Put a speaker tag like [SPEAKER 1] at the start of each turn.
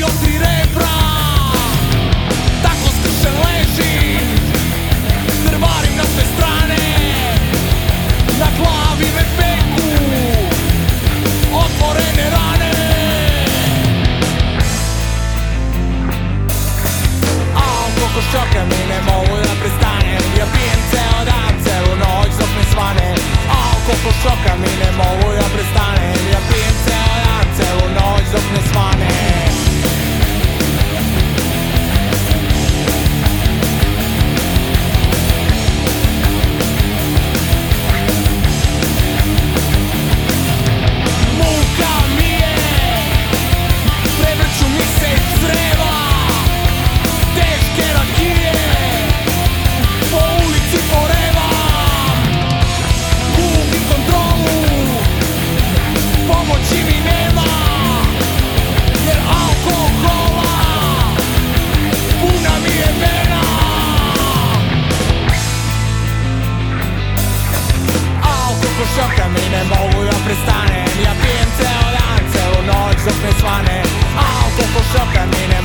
[SPEAKER 1] Bio tri rebra Tako skršen leži Drvarim na sve strane Na glavi me peku Otvorene rane A on koliko šoka mi ne mogu da prestanem Ja pijem ceo dan, celu noć dok ne A on šoka mi ne mogu ja prestanem Ja pijem ceo dan, celu noć dok ne svane caminar